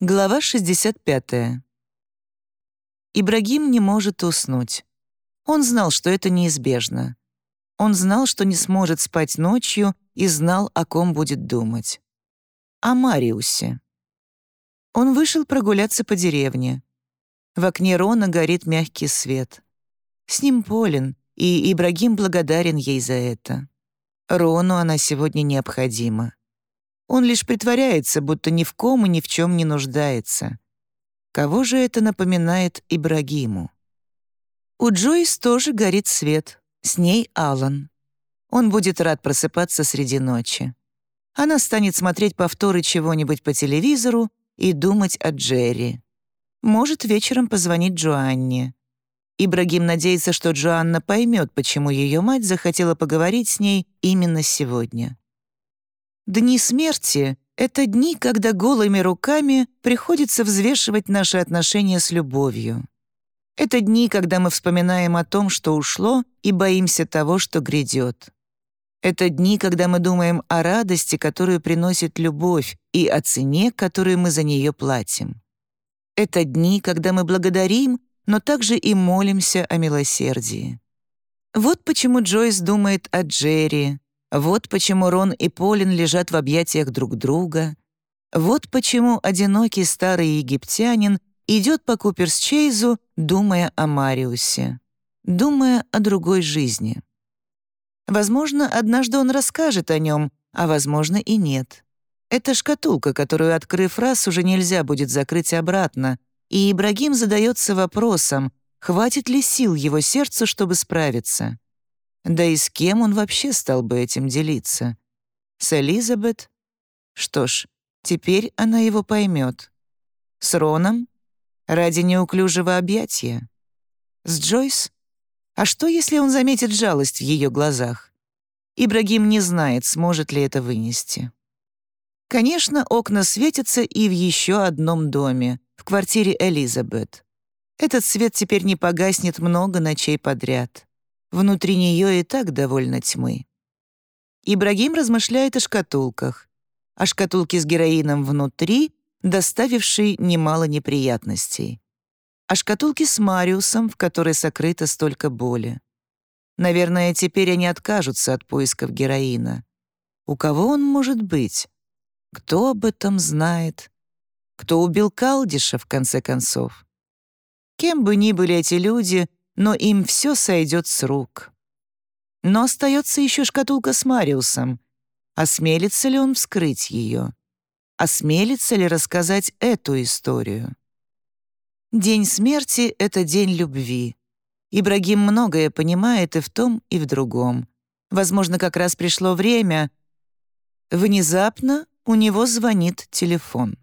Глава 65. Ибрагим не может уснуть. Он знал, что это неизбежно. Он знал, что не сможет спать ночью и знал, о ком будет думать. О Мариусе. Он вышел прогуляться по деревне. В окне Рона горит мягкий свет. С ним Полин, и Ибрагим благодарен ей за это. Рону она сегодня необходима. Он лишь притворяется, будто ни в ком и ни в чем не нуждается. Кого же это напоминает Ибрагиму? У Джойс тоже горит свет, с ней Алан. Он будет рад просыпаться среди ночи. Она станет смотреть повторы чего-нибудь по телевизору и думать о Джерри. Может вечером позвонить Джоанне. Ибрагим надеется, что Джоанна поймет, почему ее мать захотела поговорить с ней именно сегодня. Дни смерти — это дни, когда голыми руками приходится взвешивать наши отношения с любовью. Это дни, когда мы вспоминаем о том, что ушло, и боимся того, что грядет. Это дни, когда мы думаем о радости, которую приносит любовь, и о цене, которую мы за нее платим. Это дни, когда мы благодарим, но также и молимся о милосердии. Вот почему Джойс думает о Джерри, вот почему Рон и Полин лежат в объятиях друг друга. Вот почему одинокий старый египтянин идет по Куперсчейзу, думая о Мариусе, думая о другой жизни. Возможно, однажды он расскажет о нем, а возможно и нет. Это шкатулка, которую, открыв раз, уже нельзя будет закрыть обратно, и Ибрагим задается вопросом, хватит ли сил его сердцу, чтобы справиться. Да и с кем он вообще стал бы этим делиться? С Элизабет? Что ж, теперь она его поймет. С Роном? Ради неуклюжего объятия? С Джойс? А что, если он заметит жалость в ее глазах? Ибрагим не знает, сможет ли это вынести. Конечно, окна светятся и в еще одном доме, в квартире Элизабет. Этот свет теперь не погаснет много ночей подряд. Внутри нее и так довольно тьмы. Ибрагим размышляет о шкатулках. О шкатулке с героином внутри, доставившей немало неприятностей. О шкатулке с Мариусом, в которой сокрыто столько боли. Наверное, теперь они откажутся от поисков героина. У кого он может быть? Кто об этом знает? Кто убил Калдиша, в конце концов? Кем бы ни были эти люди, но им все сойдет с рук. Но остается еще шкатулка с Мариусом. Осмелится ли он вскрыть ее? Осмелится ли рассказать эту историю? День смерти — это день любви. Ибрагим многое понимает и в том, и в другом. Возможно, как раз пришло время. Внезапно у него звонит телефон.